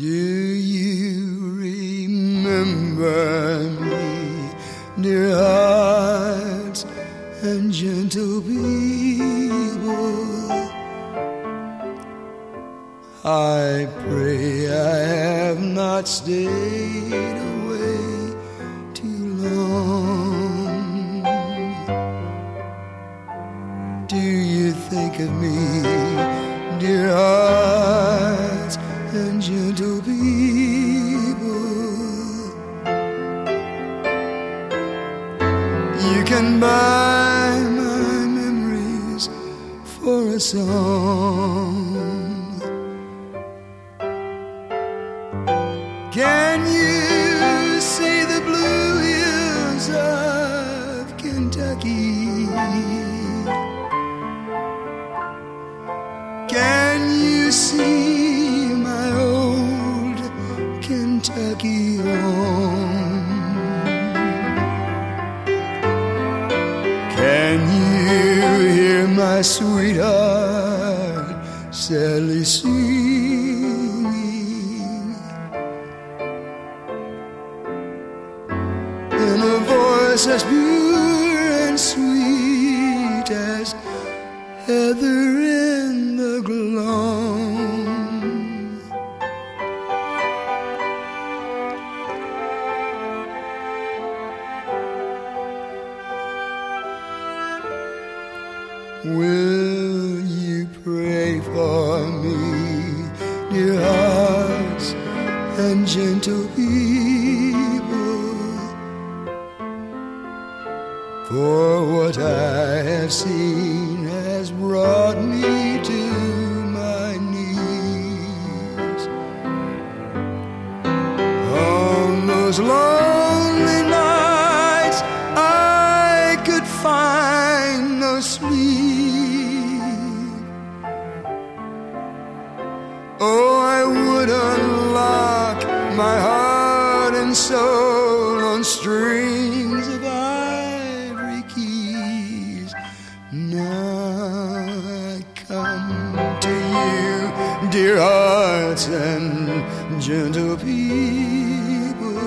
Do you remember me, dear hearts and gentle people? I pray I have not stayed away too long. Do you think of me, dear hearts and gentle Can buy my memories for a song. Can you see the blue hills of Kentucky? Can my sweetheart sadly singing? in a voice as pure and sweet as heather in the gloam. Will you pray for me, dear hearts and gentle people? For what I have seen has brought me to my knees. On those lonely my heart and soul on strings of ivory keys. Now I come to you, dear hearts and gentle people.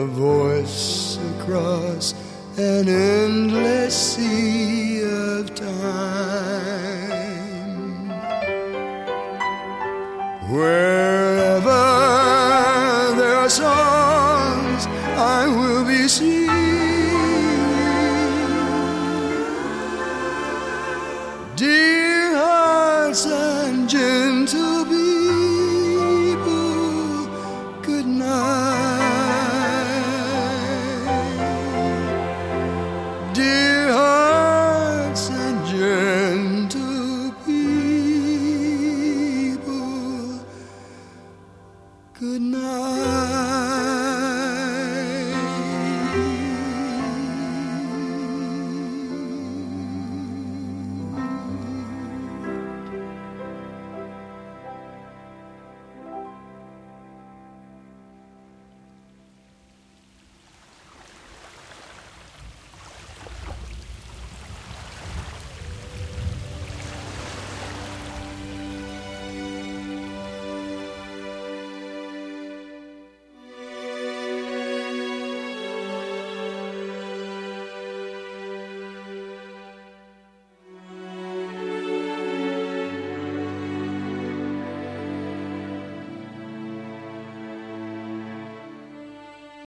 A voice across an endless sea of time. Wherever there are songs, I will be singing. Dear hearts and gentle